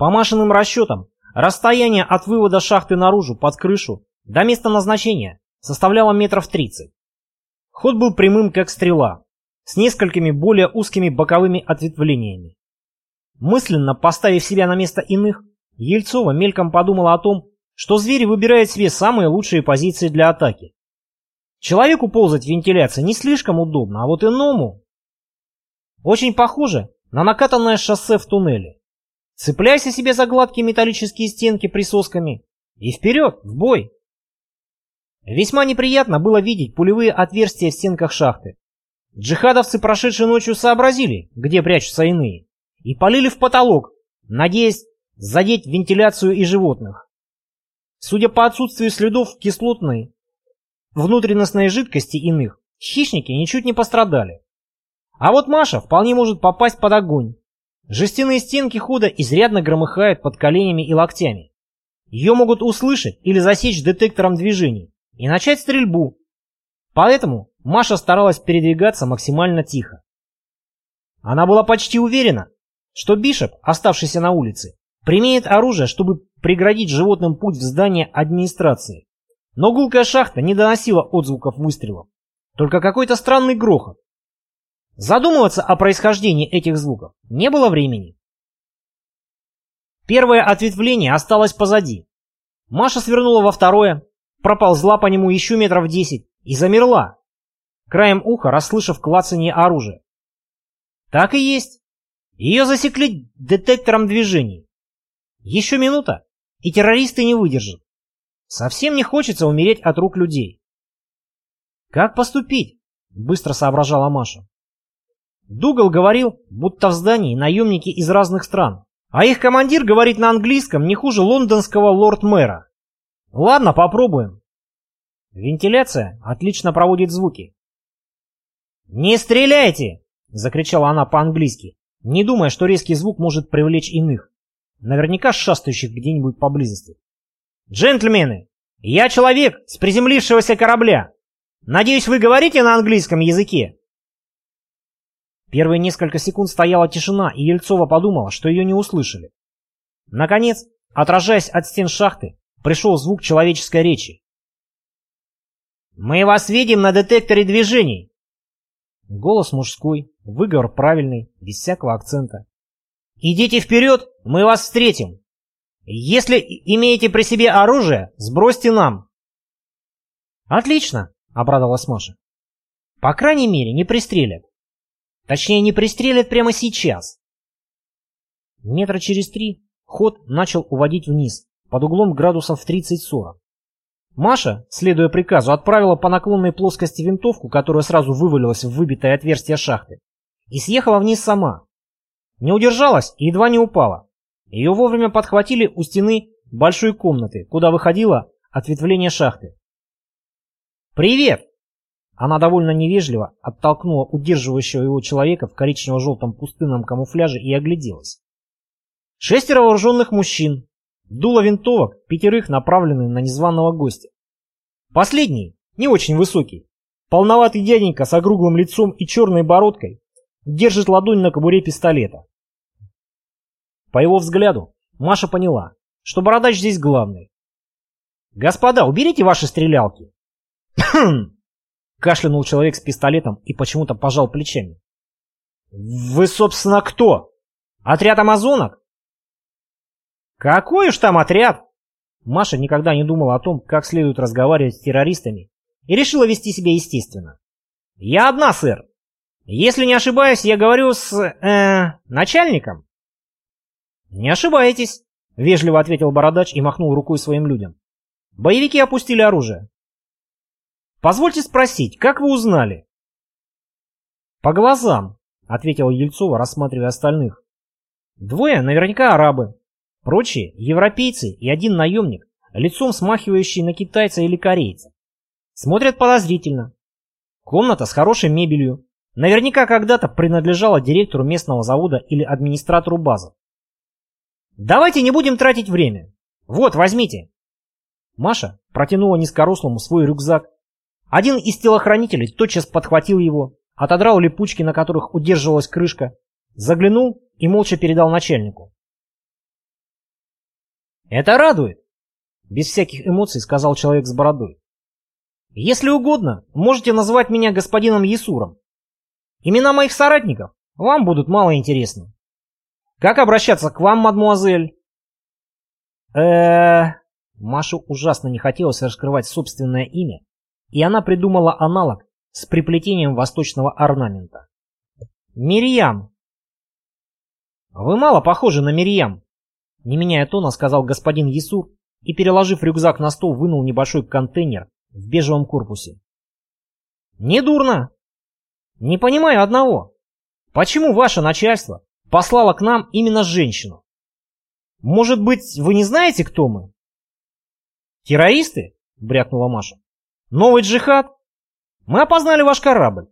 По Машиным расчетам, расстояние от вывода шахты наружу под крышу до места назначения составляло метров 30. Ход был прямым, как стрела, с несколькими более узкими боковыми ответвлениями. Мысленно поставив себя на место иных, Ельцова мельком подумала о том, что звери выбирают себе самые лучшие позиции для атаки. Человеку ползать в вентиляции не слишком удобно, а вот иному... Очень похоже на накатанное шоссе в туннеле. Цепляйся себе за гладкие металлические стенки присосками и вперед, в бой. Весьма неприятно было видеть пулевые отверстия в стенках шахты. Джихадовцы, прошедшие ночью, сообразили, где прячутся иные, и полили в потолок, надеясь задеть вентиляцию и животных. Судя по отсутствию следов кислотной внутренностной жидкости иных, хищники ничуть не пострадали. А вот Маша вполне может попасть под огонь. Жестяные стенки хода изрядно громыхают под коленями и локтями. Ее могут услышать или засечь детектором движений и начать стрельбу. Поэтому Маша старалась передвигаться максимально тихо. Она была почти уверена, что Бишоп, оставшийся на улице, применит оружие, чтобы преградить животным путь в здание администрации. Но гулкая шахта не доносила отзвуков выстрелов, только какой-то странный грохот. Задумываться о происхождении этих звуков не было времени. Первое ответвление осталось позади. Маша свернула во второе, проползла по нему еще метров десять и замерла, краем уха расслышав клацанье оружия. Так и есть. Ее засекли детектором движений. Еще минута, и террористы не выдержат. Совсем не хочется умереть от рук людей. «Как поступить?» — быстро соображала Маша. Дугал говорил, будто в здании наемники из разных стран, а их командир говорит на английском не хуже лондонского лорд-мэра. Ладно, попробуем. Вентиляция отлично проводит звуки. «Не стреляйте!» — закричала она по-английски, не думая, что резкий звук может привлечь иных, наверняка шастающих где-нибудь поблизости. «Джентльмены, я человек с приземлившегося корабля. Надеюсь, вы говорите на английском языке?» Первые несколько секунд стояла тишина, и Ельцова подумала, что ее не услышали. Наконец, отражаясь от стен шахты, пришел звук человеческой речи. «Мы вас видим на детекторе движений!» Голос мужской, выговор правильный, без всякого акцента. «Идите вперед, мы вас встретим!» Если имеете при себе оружие, сбросьте нам. Отлично, обрадовалась Маша. По крайней мере, не пристрелят. Точнее, не пристрелят прямо сейчас. Метра через три ход начал уводить вниз, под углом градусов в 30-40. Маша, следуя приказу, отправила по наклонной плоскости винтовку, которая сразу вывалилась в выбитое отверстие шахты, и съехала вниз сама. Не удержалась и едва не упала. Ее вовремя подхватили у стены большой комнаты, куда выходило ответвление шахты. «Привет!» Она довольно невежливо оттолкнула удерживающего его человека в коричнево-желтом пустынном камуфляже и огляделась. Шестеро вооруженных мужчин, дуло винтовок, пятерых направлены на незваного гостя. Последний, не очень высокий, полноватый дяденька с округлым лицом и черной бородкой, держит ладонь на кобуре пистолета. По его взгляду Маша поняла, что бородач здесь главный. «Господа, уберите ваши стрелялки!» Кашлянул человек с пистолетом и почему-то пожал плечами. «Вы, собственно, кто? Отряд амазонок?» «Какой уж там отряд?» Маша никогда не думала о том, как следует разговаривать с террористами, и решила вести себя естественно. «Я одна, сэр. Если не ошибаюсь, я говорю с... э... начальником?» «Не ошибаетесь», — вежливо ответил Бородач и махнул рукой своим людям. «Боевики опустили оружие». «Позвольте спросить, как вы узнали?» «По глазам», — ответила Ельцова, рассматривая остальных. «Двое наверняка арабы, прочие — европейцы и один наемник, лицом смахивающий на китайца или корейца. Смотрят подозрительно. Комната с хорошей мебелью. Наверняка когда-то принадлежала директору местного завода или администратору базы. Давайте не будем тратить время. Вот, возьмите. Маша протянула низкорослому свой рюкзак. Один из телохранителей тотчас подхватил его, отодрал липучки, на которых удерживалась крышка, заглянул и молча передал начальнику. Это радует, без всяких эмоций сказал человек с бородой. Если угодно, можете называть меня господином Есуром. Имена моих соратников вам будут мало интересны. Как обращаться к вам, мадмуазель? э Маше ужасно не хотелось раскрывать собственное имя, и она придумала аналог с приплетением восточного орнамента. Мирьям. Вы мало похожи на Мирьям, не меняя тона, сказал господин Есур и, переложив рюкзак на стол, вынул небольшой контейнер в бежевом корпусе. Недурно. Не понимаю одного. Почему ваше начальство послало к нам именно женщину? Может быть, вы не знаете, кто мы? Террористы? Брякнула Маша. Новый джихад? Мы опознали ваш корабль.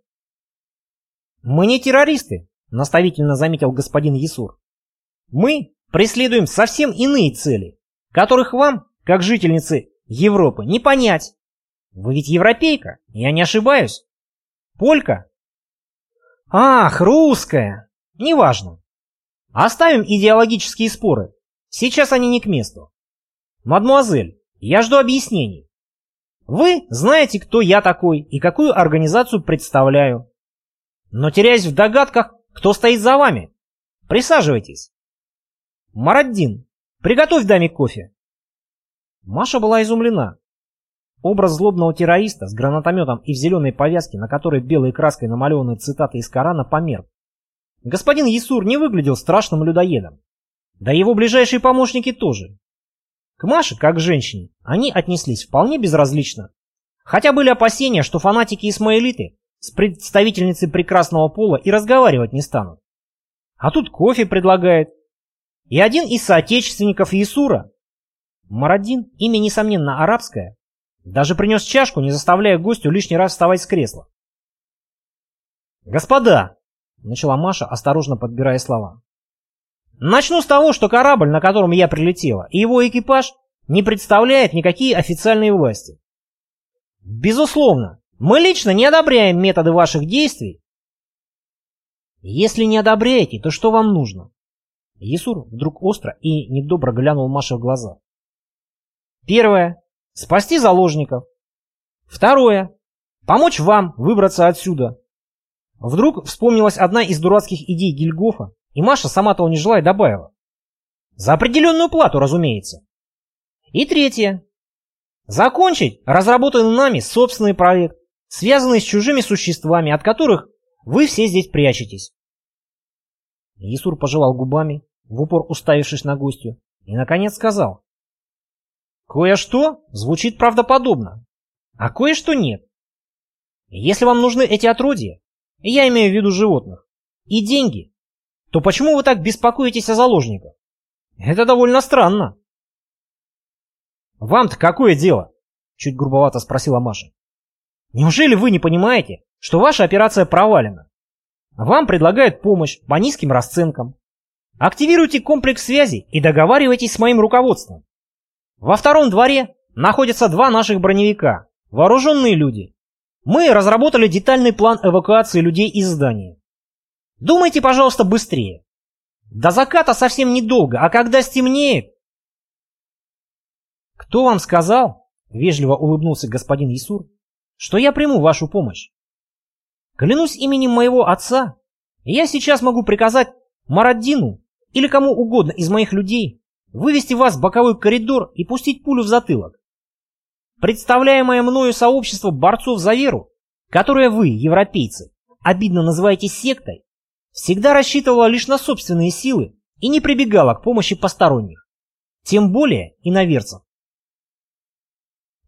Мы не террористы, наставительно заметил господин Есур. Мы преследуем совсем иные цели, которых вам, как жительницы Европы, не понять. Вы ведь европейка, я не ошибаюсь. Полька? Ах, русская. Неважно. Оставим идеологические споры. Сейчас они не к месту. Мадмуазель, я жду объяснений. Вы знаете, кто я такой и какую организацию представляю. Но теряясь в догадках, кто стоит за вами. Присаживайтесь. Мараддин, приготовь даме кофе. Маша была изумлена. Образ злобного террориста с гранатометом и в зеленой повязке, на которой белой краской намалеваны цитаты из Корана, померк. Господин Есур не выглядел страшным людоедом. Да его ближайшие помощники тоже. К Маше, как к женщине, они отнеслись вполне безразлично. Хотя были опасения, что фанатики-исмаилиты с представительницей прекрасного пола и разговаривать не станут. А тут кофе предлагает. И один из соотечественников Есура, Марадин, имя несомненно арабское, даже принес чашку, не заставляя гостю лишний раз вставать с кресла. «Господа!» — начала Маша, осторожно подбирая слова. «Начну с того, что корабль, на котором я прилетела, и его экипаж не представляет никакие официальные власти. Безусловно, мы лично не одобряем методы ваших действий. Если не одобряете, то что вам нужно?» Есур вдруг остро и недобро глянул Маше в глаза. «Первое. Спасти заложников. Второе. Помочь вам выбраться отсюда. Вдруг вспомнилась одна из дурацких идей Гильгофа, и Маша, сама того не желая, добавила. За определенную плату, разумеется. И третье. Закончить разработанный нами собственный проект, связанный с чужими существами, от которых вы все здесь прячетесь. Исур пожевал губами, в упор уставившись на гостью, и, наконец, сказал. Кое-что звучит правдоподобно, а кое-что нет. Если вам нужны эти отродья, я имею в виду животных, и деньги, то почему вы так беспокоитесь о заложниках? Это довольно странно. Вам-то какое дело? Чуть грубовато спросила Маша. Неужели вы не понимаете, что ваша операция провалена? Вам предлагают помощь по низким расценкам. Активируйте комплекс связи и договаривайтесь с моим руководством. Во втором дворе находятся два наших броневика, вооруженные люди. Мы разработали детальный план эвакуации людей из здания. Думайте, пожалуйста, быстрее. До заката совсем недолго, а когда стемнеет... Кто вам сказал, вежливо улыбнулся господин Исур, что я приму вашу помощь? Клянусь именем моего отца, я сейчас могу приказать Мараддину или кому угодно из моих людей вывести вас в боковой коридор и пустить пулю в затылок. Представляемое мною сообщество борцов за веру, которое вы, европейцы, обидно называете сектой, всегда рассчитывало лишь на собственные силы и не прибегало к помощи посторонних, тем более иноверцев.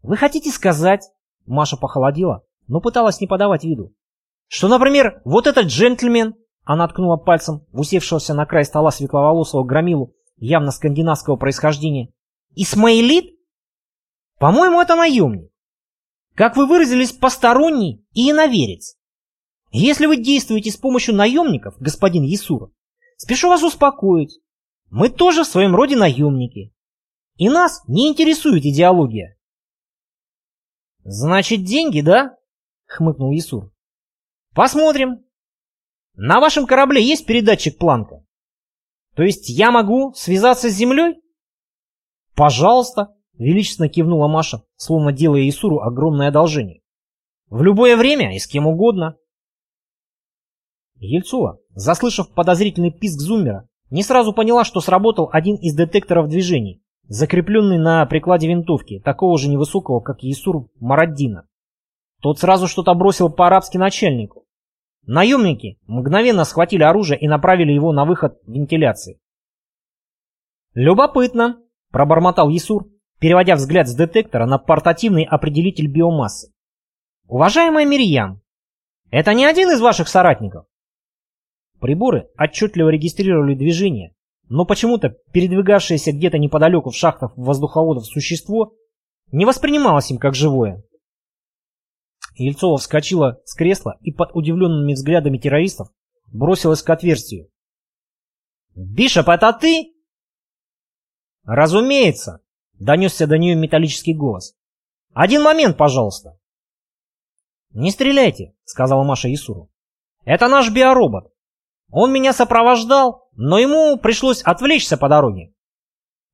Вы хотите сказать, Маша похолодела, но пыталась не подавать виду, что, например, вот этот джентльмен, она ткнула пальцем в усевшегося на край стола светловолосого громилу, явно скандинавского происхождения. Исмаилит? По-моему, это наемник. Как вы выразились, посторонний и иноверец. Если вы действуете с помощью наемников, господин Ясура, спешу вас успокоить. Мы тоже в своем роде наемники. И нас не интересует идеология. Значит, деньги, да? Хмыкнул Ясур. Посмотрим. На вашем корабле есть передатчик Планка? То есть я могу связаться с Землей? «Пожалуйста», — величественно кивнула Маша, словно делая Исуру огромное одолжение. «В любое время и с кем угодно». Ельцова, заслышав подозрительный писк зуммера, не сразу поняла, что сработал один из детекторов движений, закрепленный на прикладе винтовки, такого же невысокого, как Исур Мараддина. Тот сразу что-то бросил по-арабски начальнику. Наемники мгновенно схватили оружие и направили его на выход вентиляции. «Любопытно», — пробормотал Есур, переводя взгляд с детектора на портативный определитель биомассы. «Уважаемая Мирьям, это не один из ваших соратников?» Приборы отчетливо регистрировали движение, но почему-то передвигавшееся где-то неподалеку в шахтах воздуховодов существо не воспринималось им как живое. Ельцова вскочила с кресла и под удивленными взглядами террористов бросилась к отверстию. «Бишоп, это ты?» «Разумеется!» — донесся до нее металлический голос. «Один момент, пожалуйста!» «Не стреляйте!» — сказала Маша Исуру. «Это наш биоробот. Он меня сопровождал, но ему пришлось отвлечься по дороге.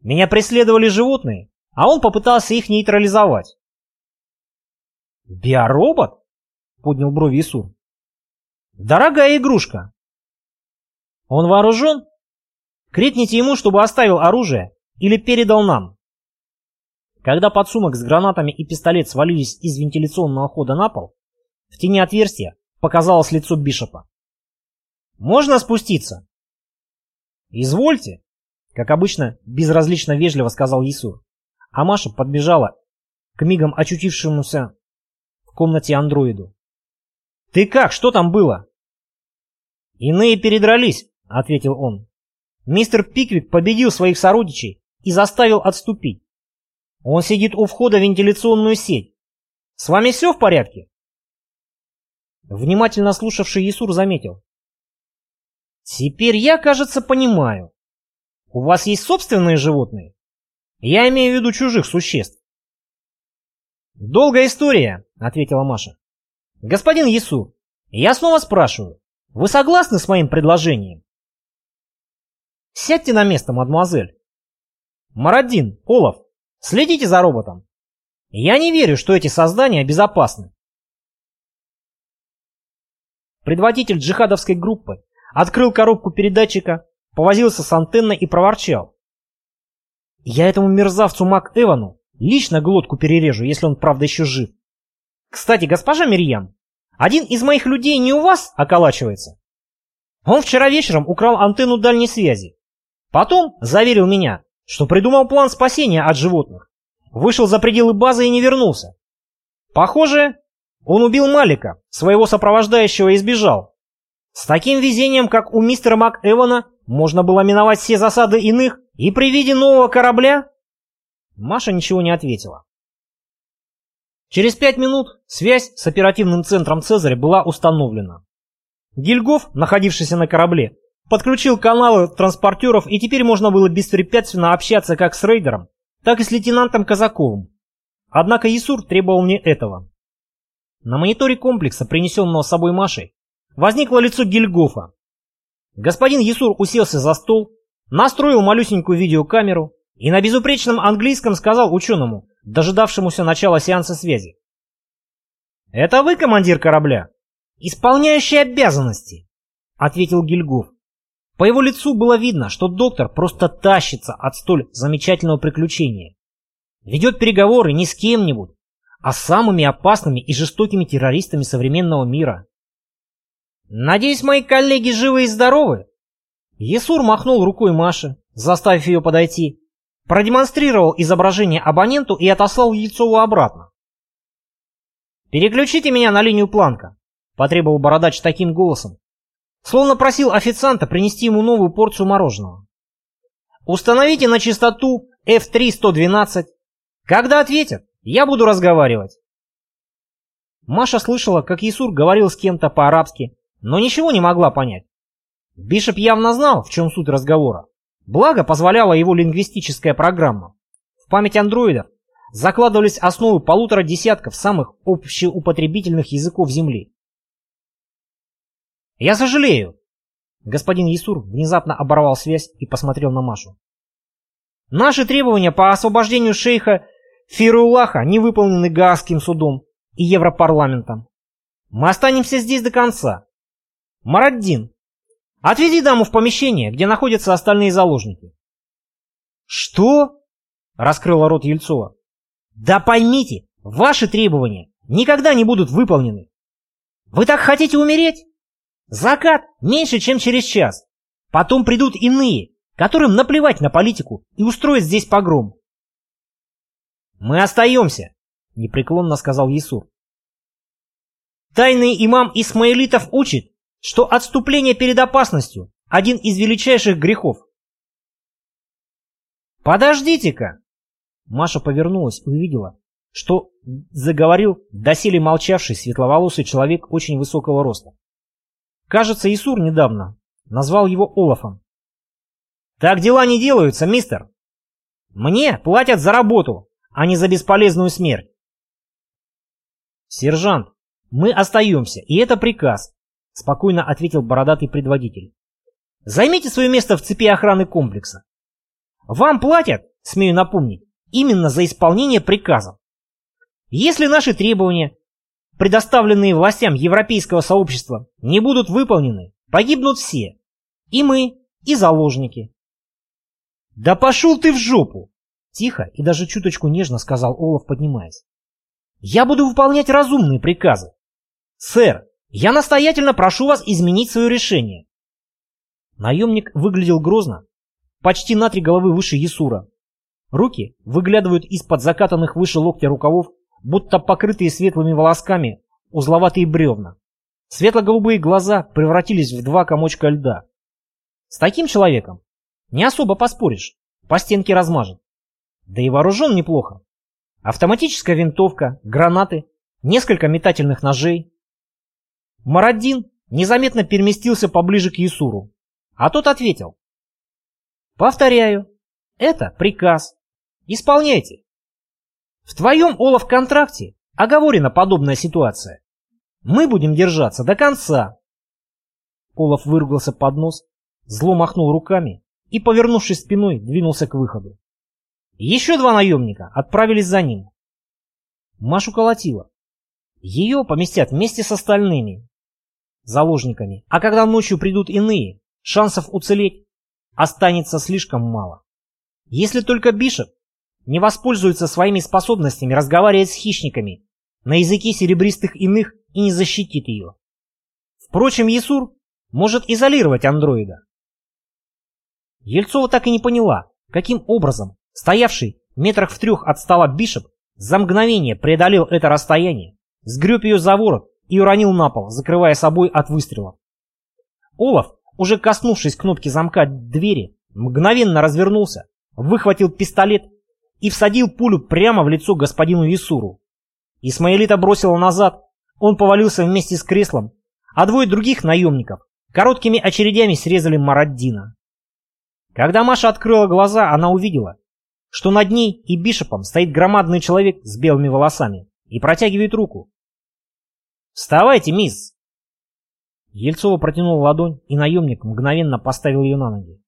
Меня преследовали животные, а он попытался их нейтрализовать. «Биоробот?» — поднял брови Исур. «Дорогая игрушка!» «Он вооружен? Крикните ему, чтобы оставил оружие или передал нам». Когда подсумок с гранатами и пистолет свалились из вентиляционного хода на пол, в тени отверстия показалось лицо Бишопа. «Можно спуститься?» «Извольте», — как обычно безразлично вежливо сказал Исур. А Маша подбежала к мигом очутившемуся комнате андроиду. «Ты как? Что там было?» «Иные передрались», — ответил он. «Мистер Пиквик победил своих сородичей и заставил отступить. Он сидит у входа в вентиляционную сеть. С вами все в порядке?» Внимательно слушавший Исур заметил. «Теперь я, кажется, понимаю. У вас есть собственные животные? Я имею в виду чужих существ. «Долгая история», — ответила Маша. «Господин Ясу, я снова спрашиваю, вы согласны с моим предложением?» «Сядьте на место, мадемуазель». «Марадин, Олаф, следите за роботом. Я не верю, что эти создания безопасны». Предводитель джихадовской группы открыл коробку передатчика, повозился с антенной и проворчал. «Я этому мерзавцу Мак Эвану Лично глотку перережу, если он правда еще жив. Кстати, госпожа Мирьям, один из моих людей не у вас околачивается? Он вчера вечером украл антенну дальней связи. Потом заверил меня, что придумал план спасения от животных. Вышел за пределы базы и не вернулся. Похоже, он убил Малика, своего сопровождающего и сбежал. С таким везением, как у мистера МакЭвана, можно было миновать все засады иных, и при виде нового корабля Маша ничего не ответила. Через пять минут связь с оперативным центром Цезаря была установлена. Гильгоф, находившийся на корабле, подключил каналы транспортеров и теперь можно было беспрепятственно общаться как с рейдером, так и с лейтенантом Казаковым. Однако Исур требовал не этого. На мониторе комплекса, принесенного с собой Машей, возникло лицо Гильгофа. Господин Ясур уселся за стол, настроил малюсенькую видеокамеру, и на безупречном английском сказал ученому, дожидавшемуся начала сеанса связи. «Это вы командир корабля?» «Исполняющий обязанности», — ответил Гильгоф. По его лицу было видно, что доктор просто тащится от столь замечательного приключения. Ведет переговоры не с кем-нибудь, а с самыми опасными и жестокими террористами современного мира. «Надеюсь, мои коллеги живы и здоровы?» Есур махнул рукой Маше, заставив ее подойти, продемонстрировал изображение абоненту и отослал Яйцову обратно. «Переключите меня на линию Планка», — потребовал Бородач таким голосом, словно просил официанта принести ему новую порцию мороженого. «Установите на частоту F3-112. Когда ответят, я буду разговаривать». Маша слышала, как Исур говорил с кем-то по-арабски, но ничего не могла понять. Бишоп явно знал, в чем суть разговора. Благо позволяла его лингвистическая программа. В память андроидов закладывались основы полутора десятков самых общеупотребительных языков Земли. «Я сожалею!» Господин Ясур внезапно оборвал связь и посмотрел на Машу. Наши требования по освобождению шейха Фирулаха не выполнены Гаагским судом и Европарламентом. Мы останемся здесь до конца. Мараддин, отведи даму в помещение, где находятся остальные заложники. Что? Раскрыла рот Ельцова. Да поймите, ваши требования никогда не будут выполнены. Вы так хотите умереть? Закат меньше, чем через час. Потом придут иные, которым наплевать на политику и устроят здесь погром. «Мы остаемся», — непреклонно сказал Есур. Тайный имам Исмаилитов учит, что отступление перед опасностью – один из величайших грехов. «Подождите-ка!» Маша повернулась и увидела, что заговорил доселе молчавший светловолосый человек очень высокого роста. Кажется, Исур недавно назвал его Олафом. «Так дела не делаются, мистер. Мне платят за работу, а не за бесполезную смерть». «Сержант, мы остаемся, и это приказ», — спокойно ответил бородатый предводитель. «Займите свое место в цепи охраны комплекса. Вам платят, смею напомнить, именно за исполнение приказов. Если наши требования, предоставленные властям европейского сообщества, не будут выполнены, погибнут все. И мы, и заложники. «Да пошел ты в жопу!» Тихо и даже чуточку нежно сказал Олаф, поднимаясь. «Я буду выполнять разумные приказы. Сэр, я настоятельно прошу вас изменить свое решение». Наемник выглядел грозно, почти на три головы выше Ясура. Руки выглядывают из-под закатанных выше локтя рукавов, будто покрытые светлыми волосками, узловатые бревна. Светло-голубые глаза превратились в два комочка льда. С таким человеком не особо поспоришь, по стенке размажет. Да и вооружен неплохо. Автоматическая винтовка, гранаты, несколько метательных ножей. Мараддин незаметно переместился поближе к Юсуру, а тот ответил. Повторяю, это приказ. Исполняйте. В твоем Олаф-контракте оговорена подобная ситуация. Мы будем держаться до конца. Олаф выругался под нос, зло махнул руками и, повернувшись спиной, двинулся к выходу. Еще два наемника отправились за ним. Машу колотила. Ее поместят вместе с остальными заложниками, а когда ночью придут иные, шансов уцелеть останется слишком мало. Если только Бишоп не воспользуется своими способностями разговаривать с хищниками на языке серебристых иных и не защитит ее. Впрочем, Есур может изолировать андроида. Ельцова так и не поняла, каким образом стоявший метрах в трех от стола Бишоп за мгновение преодолел это расстояние, сгреб ее за ворот и уронил на пол, закрывая собой от выстрела. Олаф, уже коснувшись кнопки замка двери, мгновенно развернулся, выхватил пистолет и всадил пулю прямо в лицо господину Исуру. Исмаилита бросила назад, он повалился вместе с креслом, а двое других наемников короткими очередями срезали Мараддина. Когда Маша открыла глаза, она увидела, что над ней и Бишопом стоит громадный человек с белыми волосами и протягивает руку. «Вставайте, мисс!» Ельцова протянула ладонь, и наемник мгновенно поставил ее на ноги.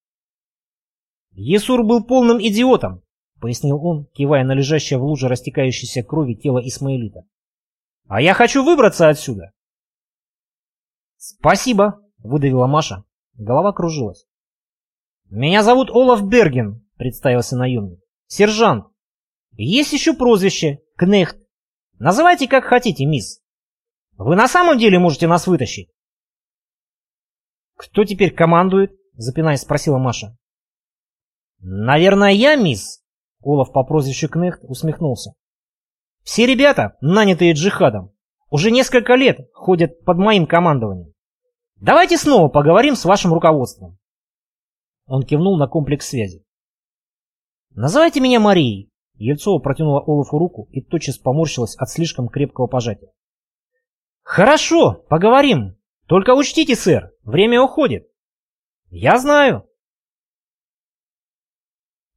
«Есур был полным идиотом», — пояснил он, кивая на лежащее в луже растекающейся крови тело Исмаилита. «А я хочу выбраться отсюда!» «Спасибо», — выдавила Маша. Голова кружилась. «Меня зовут Олаф Берген», — представился наемник. «Сержант. Есть еще прозвище — Кнехт. Называйте как хотите, мисс. Вы на самом деле можете нас вытащить?» «Кто теперь командует?» — запинаясь, спросила Маша. «Наверное, я, мисс?» — Олаф по прозвищу Кнехт усмехнулся. «Все ребята, нанятые джихадом, уже несколько лет ходят под моим командованием. Давайте снова поговорим с вашим руководством. Он кивнул на комплекс связи. «Называйте меня Марией!» Ельцова протянула Олафу руку и тотчас поморщилась от слишком крепкого пожатия. «Хорошо, поговорим. Только учтите, сэр, время уходит». «Я знаю.